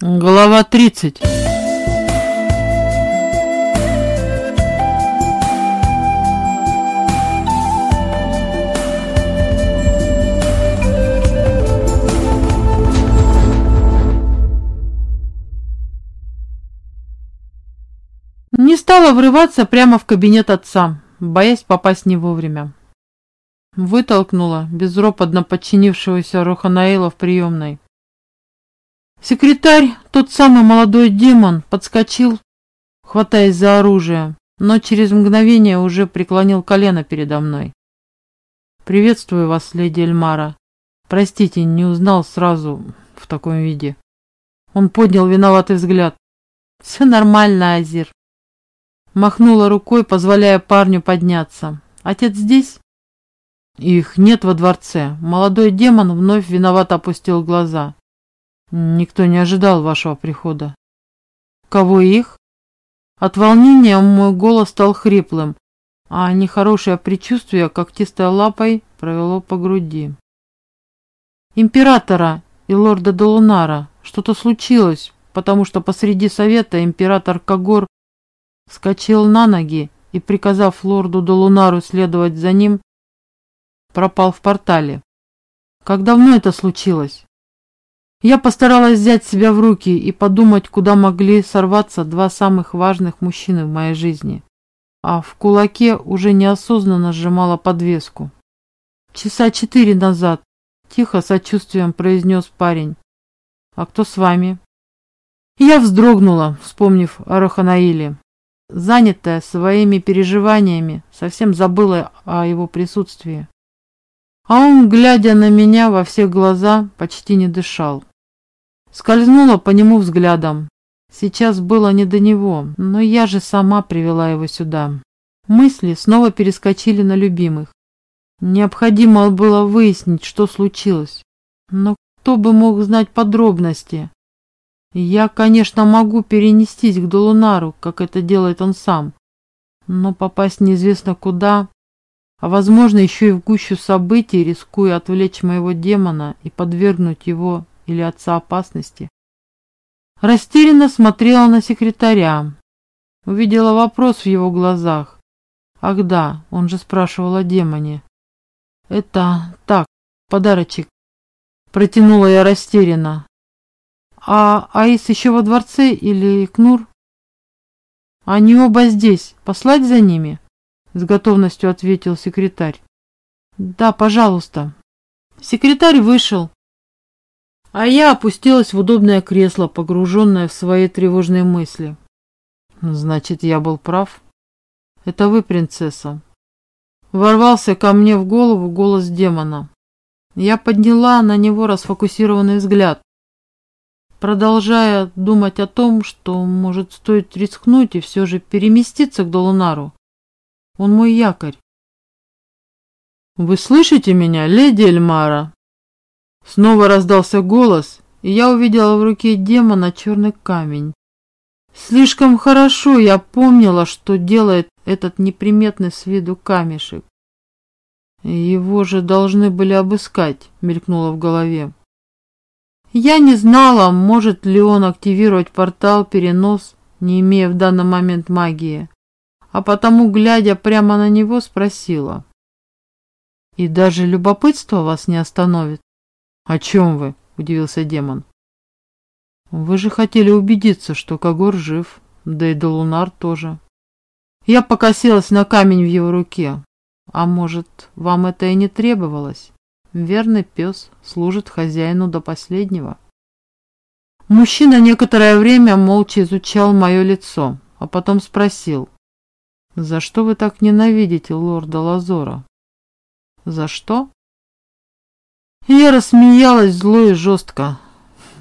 Глава 30 Не стала врываться прямо в кабинет отца, боясь попасть не вовремя. Вытолкнула безропотно подчинившегося Роханаила в приемной. Секретарь, тот самый молодой демон, подскочил, хватаясь за оружие, но через мгновение уже преклонил колено передо мной. «Приветствую вас, леди Эльмара. Простите, не узнал сразу в таком виде». Он поднял виноватый взгляд. «Все нормально, Азир». Махнула рукой, позволяя парню подняться. «Отец здесь?» «Их нет во дворце». Молодой демон вновь виновато опустил глаза. Никто не ожидал вашего прихода. Кого их? От волнения мой голос стал хриплым, а нехорошее предчувствие когтистой лапой провело по груди. Императора и лорда Долунара что-то случилось, потому что посреди совета император Кагор вскочил на ноги и, приказав лорду Долунару следовать за ним, пропал в портале. Как давно это случилось? Я постаралась взять себя в руки и подумать, куда могли сорваться два самых важных мужчины в моей жизни. А в кулаке уже неосознанно сжимала подвеску. Часа четыре назад, тихо, сочувствием произнес парень. А кто с вами? Я вздрогнула, вспомнив о Раханаиле. Занятая своими переживаниями, совсем забыла о его присутствии. А он, глядя на меня во все глаза, почти не дышал. Скользнула по нему взглядом. Сейчас было не до него, но я же сама привела его сюда. Мысли снова перескочили на любимых. Необходимо было выяснить, что случилось. Но кто бы мог знать подробности? Я, конечно, могу перенестись к Долунару, как это делает он сам. Но попасть неизвестно куда, а возможно еще и в гущу событий, рискуя отвлечь моего демона и подвергнуть его или отца опасности. Растерянно смотрела на секретаря. Увидела вопрос в его глазах. Ах да, он же спрашивал о демоне. Это так, подарочек. Протянула я растерянно. А Аис еще во дворце или Кнур? Они оба здесь. Послать за ними? С готовностью ответил секретарь. Да, пожалуйста. Секретарь вышел, а я опустилась в удобное кресло, погруженное в свои тревожные мысли. Значит, я был прав. Это вы, принцесса. Ворвался ко мне в голову голос демона. Я подняла на него расфокусированный взгляд, продолжая думать о том, что, может, стоит рискнуть и все же переместиться к Долунару. Он мой якорь. «Вы слышите меня, леди Эльмара?» Снова раздался голос, и я увидела в руке демона черный камень. Слишком хорошо я помнила, что делает этот неприметный с виду камешек. Его же должны были обыскать, мелькнуло в голове. Я не знала, может ли он активировать портал перенос, не имея в данный момент магии, а потому, глядя прямо на него, спросила. И даже любопытство вас не остановит? «О чем вы?» – удивился демон. «Вы же хотели убедиться, что Когор жив, да и Долунар тоже». Я покосилась на камень в его руке. А может, вам это и не требовалось? Верный пес служит хозяину до последнего. Мужчина некоторое время молча изучал мое лицо, а потом спросил, «За что вы так ненавидите лорда Лазора?» «За что?» Я рассмеялась зло и жестко.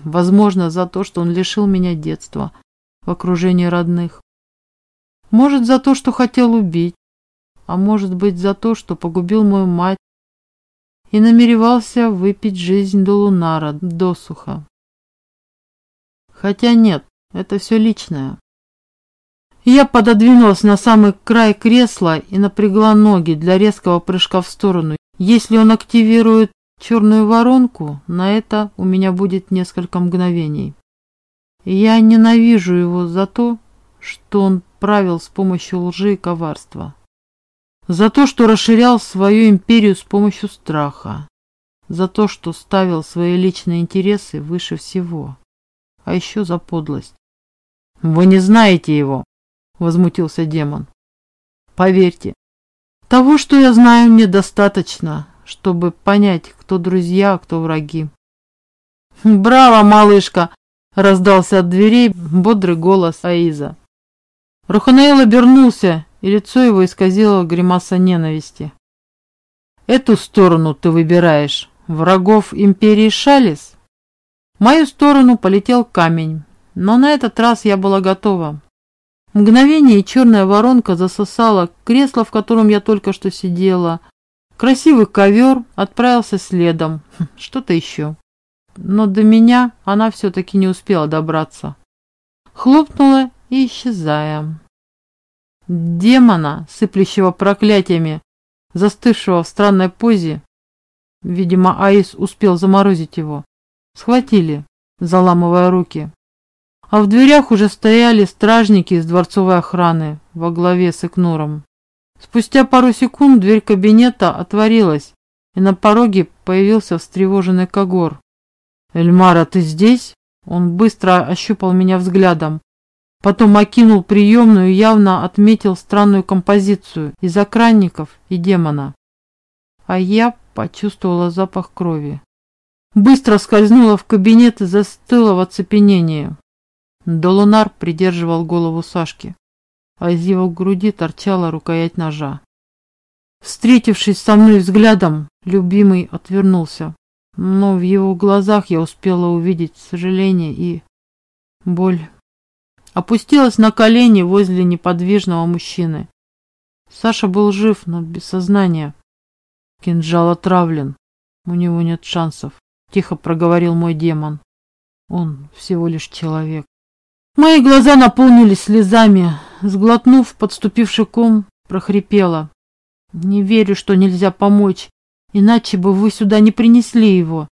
Возможно, за то, что он лишил меня детства в окружении родных. Может, за то, что хотел убить. А может быть, за то, что погубил мою мать и намеревался выпить жизнь до Лунара досуха. Хотя нет, это все личное. Я пододвинулась на самый край кресла и напрягла ноги для резкого прыжка в сторону. Если он активирует черную воронку, на это у меня будет несколько мгновений. Я ненавижу его за то, что он правил с помощью лжи и коварства. За то, что расширял свою империю с помощью страха. За то, что ставил свои личные интересы выше всего. А еще за подлость. «Вы не знаете его!» — возмутился демон. «Поверьте, того, что я знаю, мне достаточно, чтобы понять, кто друзья, кто враги». «Браво, малышка!» — раздался от дверей бодрый голос Аиза. Руханаил обернулся, и лицо его исказило гримаса ненависти. «Эту сторону ты выбираешь, врагов империи Шалис?» В мою сторону полетел камень, но на этот раз я была готова. Мгновение и черная воронка засосала кресло, в котором я только что сидела. Красивый ковер отправился следом. Хм, что-то еще. Но до меня она все-таки не успела добраться. Хлопнула и исчезая. Демона, сыплющего проклятиями, застывшего в странной позе, видимо, Аис успел заморозить его, схватили, заламывая руки. А в дверях уже стояли стражники из дворцовой охраны во главе с Икнуром. Спустя пару секунд дверь кабинета отворилась, и на пороге появился встревоженный Когор. «Эльмара, ты здесь?» Он быстро ощупал меня взглядом, Потом окинул приемную и явно отметил странную композицию из охранников и демона. А я почувствовала запах крови. Быстро скользнула в кабинет и застыла в оцепенении. Долунар придерживал голову Сашки, а из его груди торчала рукоять ножа. Встретившись со мной взглядом, любимый отвернулся, но в его глазах я успела увидеть сожаление и боль опустилась на колени возле неподвижного мужчины. Саша был жив, но без сознания. Кинжал отравлен. У него нет шансов, тихо проговорил мой демон. Он всего лишь человек. Мои глаза наполнились слезами. Сглотнув подступивший ком, прохрипела. Не верю, что нельзя помочь, иначе бы вы сюда не принесли его.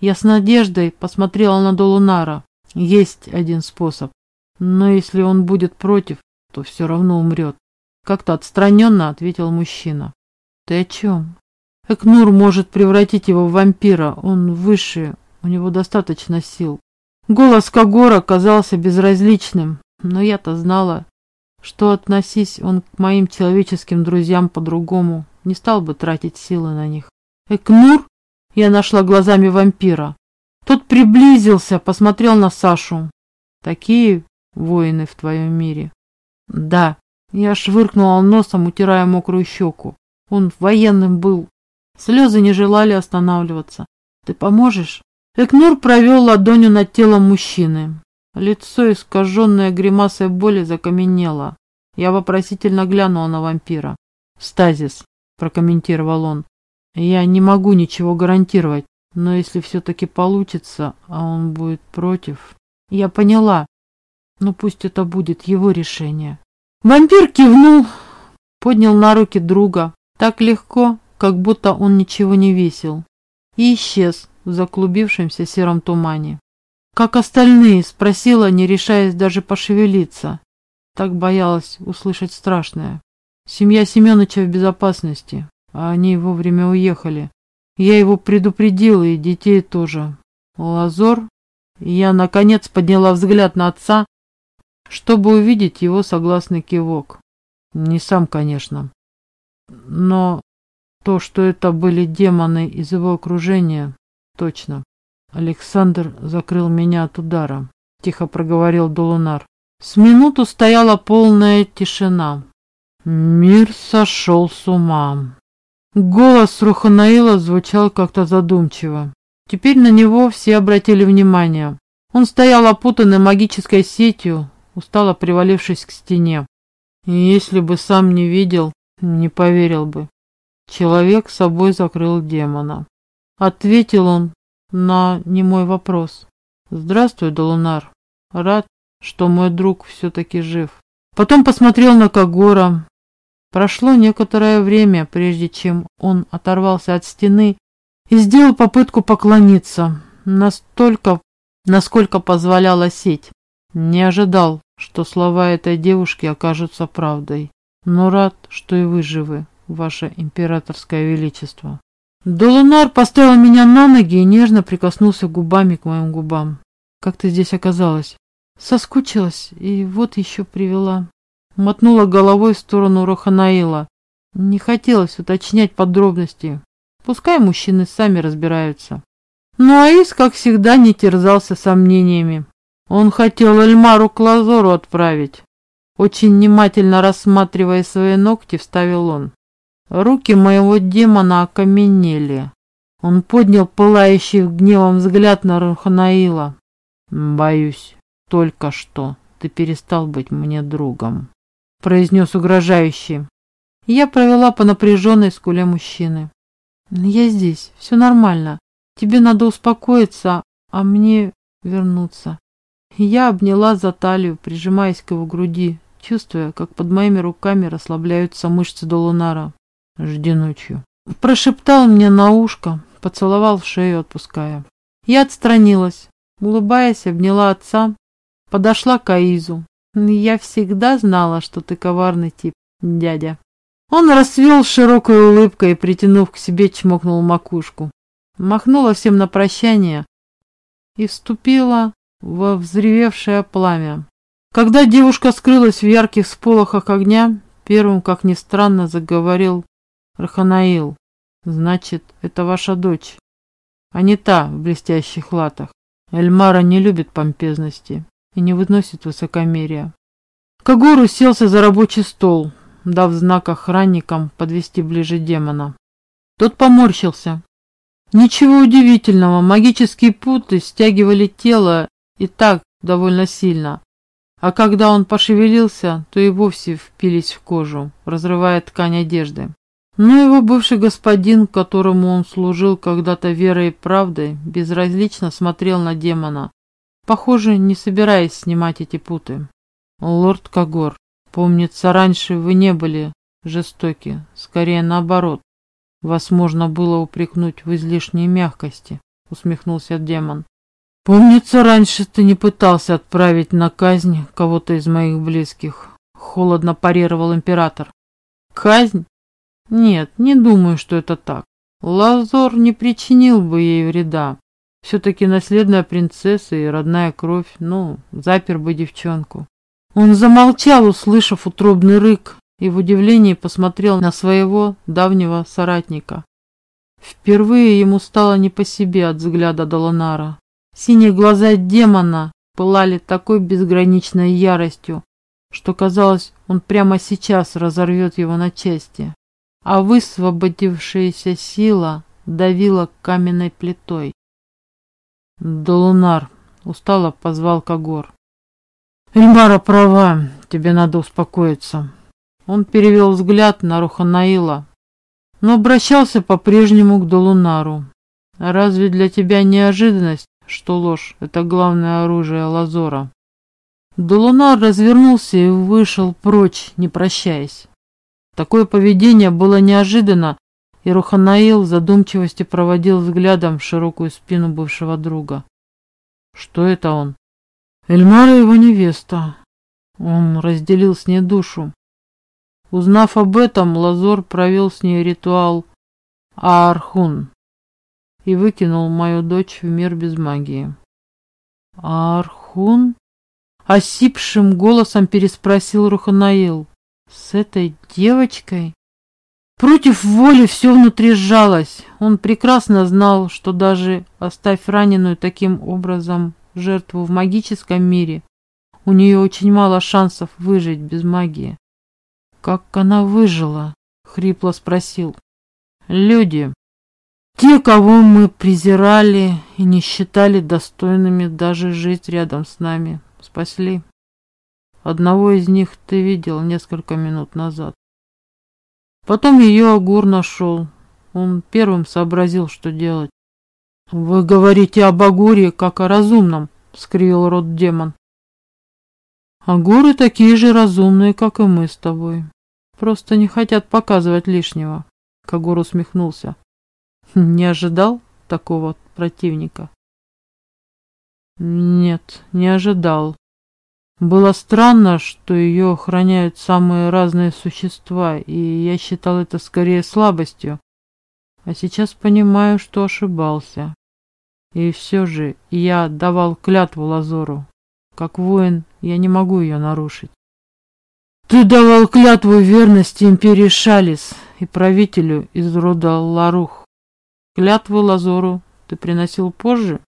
Я с надеждой посмотрела на Долунара. Есть один способ. Но если он будет против, то все равно умрет. Как-то отстраненно ответил мужчина. Ты о чем? Экнур может превратить его в вампира. Он выше, у него достаточно сил. Голос Кагора казался безразличным, но я-то знала, что относись он к моим человеческим друзьям по-другому, не стал бы тратить силы на них. Экнур? Я нашла глазами вампира. Тот приблизился, посмотрел на Сашу. Такие воины в твоем мире. Да, я швыркнула носом, утирая мокрую щеку. Он военным был. Слезы не желали останавливаться. Ты поможешь? Экнур провел ладонью над телом мужчины. Лицо, искаженное гримасой боли, закаменело. Я вопросительно глянула на вампира. «Стазис», — прокомментировал он. «Я не могу ничего гарантировать, но если все-таки получится, а он будет против...» «Я поняла. Но пусть это будет его решение. Вампир кивнул, поднял на руки друга, так легко, как будто он ничего не весил, и исчез в заклубившемся сером тумане. Как остальные, спросила, не решаясь даже пошевелиться. Так боялась услышать страшное. Семья Семеновича в безопасности, а они вовремя уехали. Я его предупредила, и детей тоже. Лазор? Я, наконец, подняла взгляд на отца, чтобы увидеть его согласный кивок. Не сам, конечно. Но то, что это были демоны из его окружения, точно. Александр закрыл меня от удара, тихо проговорил Долунар. С минуту стояла полная тишина. Мир сошел с ума. Голос Руханаила звучал как-то задумчиво. Теперь на него все обратили внимание. Он стоял опутанный магической сетью, устало привалившись к стене. И если бы сам не видел, не поверил бы. Человек собой закрыл демона. Ответил он на немой вопрос. Здравствуй, Долунар. Рад, что мой друг все-таки жив. Потом посмотрел на Кагора. Прошло некоторое время, прежде чем он оторвался от стены и сделал попытку поклониться, настолько, насколько позволяла сеть. Не ожидал, что слова этой девушки окажутся правдой, но рад, что и вы живы, ваше императорское величество. Долунар поставил меня на ноги и нежно прикоснулся губами к моим губам. Как ты здесь оказалась? Соскучилась и вот еще привела. Мотнула головой в сторону Роханаила. Не хотелось уточнять подробности. Пускай мужчины сами разбираются. Но Аис, как всегда, не терзался сомнениями. Он хотел Эльмару к Лазору отправить. Очень внимательно рассматривая свои ногти, вставил он. Руки моего демона окаменели. Он поднял пылающий гневом взгляд на Руханаила. «Боюсь, только что ты перестал быть мне другом», — произнес угрожающий. Я провела по напряженной скуле мужчины. «Я здесь, все нормально. Тебе надо успокоиться, а мне вернуться». Я обняла за талию, прижимаясь к его груди, чувствуя, как под моими руками расслабляются мышцы Долунара. Жди ночью. Прошептал мне на ушко, поцеловал в шею, отпуская. Я отстранилась, улыбаясь, обняла отца, подошла к Аизу. Я всегда знала, что ты коварный тип, дядя. Он расцвел широкой улыбкой притянув к себе, чмокнул макушку. Махнула всем на прощание и вступила во взревевшее пламя. Когда девушка скрылась в ярких сполохах огня, первым, как ни странно, заговорил Раханаил, значит, это ваша дочь, а не та в блестящих латах. Эльмара не любит помпезности и не выносит высокомерия. Кагур уселся за рабочий стол, дав знак охранникам подвести ближе демона. Тот поморщился. Ничего удивительного, магические путы стягивали тело и так довольно сильно, а когда он пошевелился, то и вовсе впились в кожу, разрывая ткань одежды. Но его бывший господин, которому он служил когда-то верой и правдой, безразлично смотрел на демона, похоже, не собираясь снимать эти путы. «Лорд Кагор, помнится, раньше вы не были жестоки, скорее наоборот. Вас можно было упрекнуть в излишней мягкости», — усмехнулся демон. «Помнится, раньше ты не пытался отправить на казнь кого-то из моих близких», — холодно парировал император. «Казнь? Нет, не думаю, что это так. Лазор не причинил бы ей вреда. Все-таки наследная принцесса и родная кровь, ну, запер бы девчонку. Он замолчал, услышав утробный рык, и в удивлении посмотрел на своего давнего соратника. Впервые ему стало не по себе от взгляда Долонара. Синие глаза демона пылали такой безграничной яростью, что казалось, он прямо сейчас разорвет его на части а высвободившаяся сила давила каменной плитой. «Долунар!» — устало позвал Кагор. «Эльмара права, тебе надо успокоиться». Он перевел взгляд на Руханаила, но обращался по-прежнему к Долунару. «Разве для тебя неожиданность, что ложь — это главное оружие Лазора?» Долунар развернулся и вышел прочь, не прощаясь. Такое поведение было неожиданно, и Руханаил в задумчивости проводил взглядом широкую спину бывшего друга. Что это он? Эльмара его невеста. Он разделил с ней душу. Узнав об этом, Лазор провел с ней ритуал Аархун и выкинул мою дочь в мир без магии. Аархун? Осипшим голосом переспросил Руханаил. С этой девочкой? Против воли все внутри сжалось. Он прекрасно знал, что даже оставь раненую таким образом жертву в магическом мире, у нее очень мало шансов выжить без магии. «Как она выжила?» — хрипло спросил. «Люди. Те, кого мы презирали и не считали достойными даже жить рядом с нами, спасли». Одного из них ты видел несколько минут назад. Потом ее Агур нашел. Он первым сообразил, что делать. «Вы говорите об Агуре, как о разумном», — скривил рот демон. «Агуры такие же разумные, как и мы с тобой. Просто не хотят показывать лишнего», — Кагур усмехнулся. «Не ожидал такого противника?» «Нет, не ожидал», Было странно, что ее охраняют самые разные существа, и я считал это скорее слабостью. А сейчас понимаю, что ошибался. И все же я давал клятву Лазору. Как воин я не могу ее нарушить. Ты давал клятву верности империи Шалис и правителю из рода Ларух. Клятву Лазору ты приносил позже?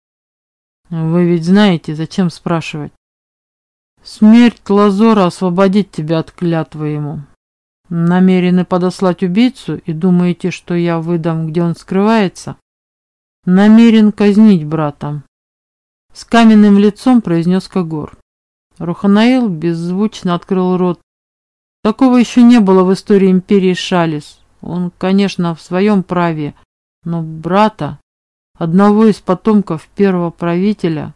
Вы ведь знаете, зачем спрашивать. Смерть Лазора освободит тебя от клятвы ему. Намерены подослать убийцу и думаете, что я выдам, где он скрывается? Намерен казнить брата. С каменным лицом произнес Кагор. Руханаил беззвучно открыл рот. Такого еще не было в истории империи Шалис. Он, конечно, в своем праве, но брата, одного из потомков первого правителя,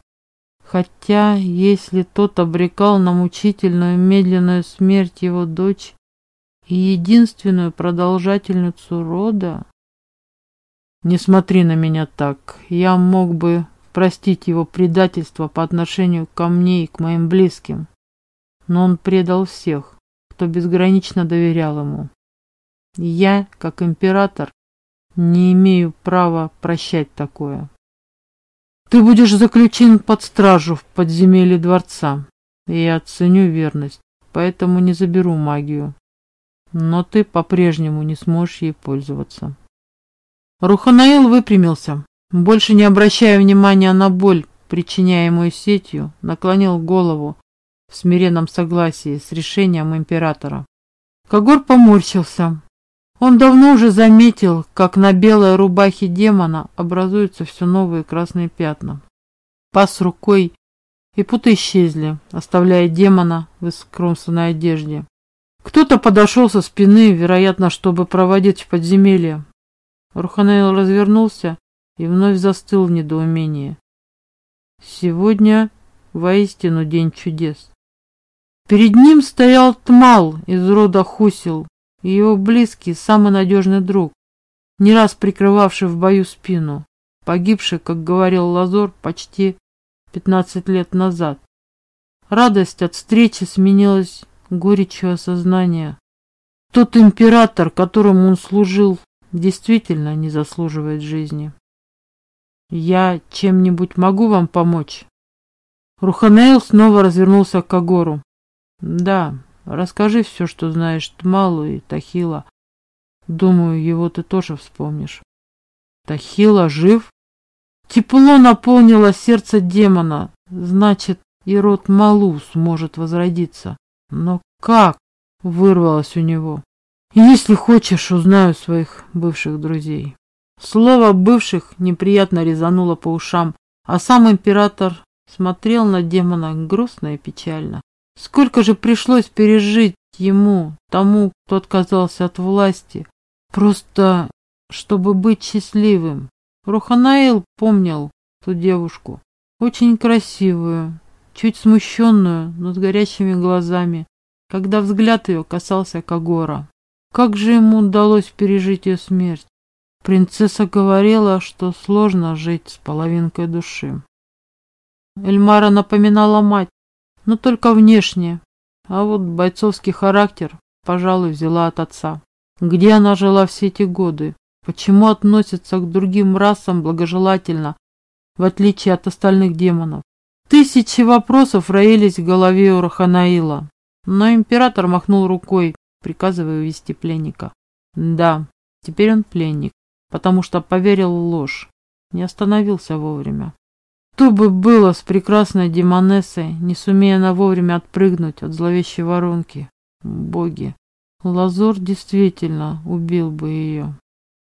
Хотя, если тот обрекал на мучительную медленную смерть его дочь и единственную продолжательницу рода... Не смотри на меня так. Я мог бы простить его предательство по отношению ко мне и к моим близким. Но он предал всех, кто безгранично доверял ему. Я, как император, не имею права прощать такое. Ты будешь заключен под стражу в подземелье дворца. И я оценю верность, поэтому не заберу магию. Но ты по-прежнему не сможешь ей пользоваться. Руханаил выпрямился, больше не обращая внимания на боль, причиняемую сетью, наклонил голову в смиренном согласии с решением императора. Когор поморщился, он давно уже заметил, как на белой рубахе демона образуются все новые красные пятна. Пас рукой, и путы исчезли, оставляя демона в искромсанной одежде. Кто-то подошел со спины, вероятно, чтобы проводить в подземелье. Руханейл развернулся и вновь застыл в недоумении. Сегодня воистину день чудес. Перед ним стоял Тмал из рода Хусил, его близкий, самый надежный друг, не раз прикрывавший в бою спину, погибший, как говорил Лазор, почти 15 лет назад. Радость от встречи сменилась горечью осознания. Тот император, которому он служил, действительно не заслуживает жизни. Я чем-нибудь могу вам помочь? Руханейл снова развернулся к Агору. Да, Расскажи все, что знаешь Тмалу и Тахила. Думаю, его ты тоже вспомнишь. Тахила жив? Тепло наполнило сердце демона. Значит, и род Малу сможет возродиться. Но как? Вырвалось у него. Если хочешь, узнаю своих бывших друзей. Слово «бывших» неприятно резануло по ушам, а сам император смотрел на демона грустно и печально. Сколько же пришлось пережить ему, тому, кто отказался от власти, просто чтобы быть счастливым. Руханаил помнил ту девушку, очень красивую, чуть смущенную, но с горящими глазами, когда взгляд ее касался Кагора. Как же ему удалось пережить ее смерть? Принцесса говорила, что сложно жить с половинкой души. Эльмара напоминала мать, но только внешне. А вот бойцовский характер, пожалуй, взяла от отца. Где она жила все эти годы? Почему относится к другим расам благожелательно, в отличие от остальных демонов? Тысячи вопросов роились в голове у Раханаила, но император махнул рукой, приказывая увести пленника. Да, теперь он пленник, потому что поверил в ложь, не остановился вовремя. Что бы было с прекрасной демонессой, не сумея на вовремя отпрыгнуть от зловещей воронки? Боги! Лазор действительно убил бы ее.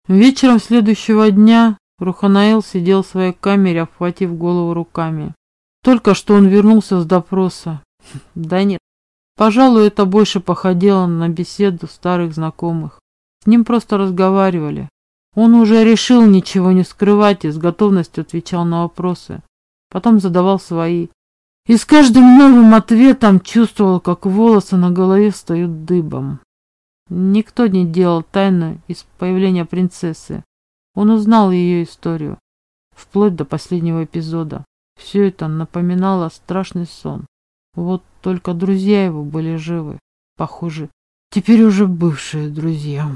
Вечером следующего дня Руханаил сидел в своей камере, обхватив голову руками. Только что он вернулся с допроса. Да нет, пожалуй, это больше походило на беседу старых знакомых. С ним просто разговаривали. Он уже решил ничего не скрывать и с готовностью отвечал на вопросы потом задавал свои. И с каждым новым ответом чувствовал, как волосы на голове встают дыбом. Никто не делал тайны из появления принцессы. Он узнал ее историю, вплоть до последнего эпизода. Все это напоминало страшный сон. Вот только друзья его были живы. Похоже, теперь уже бывшие друзья.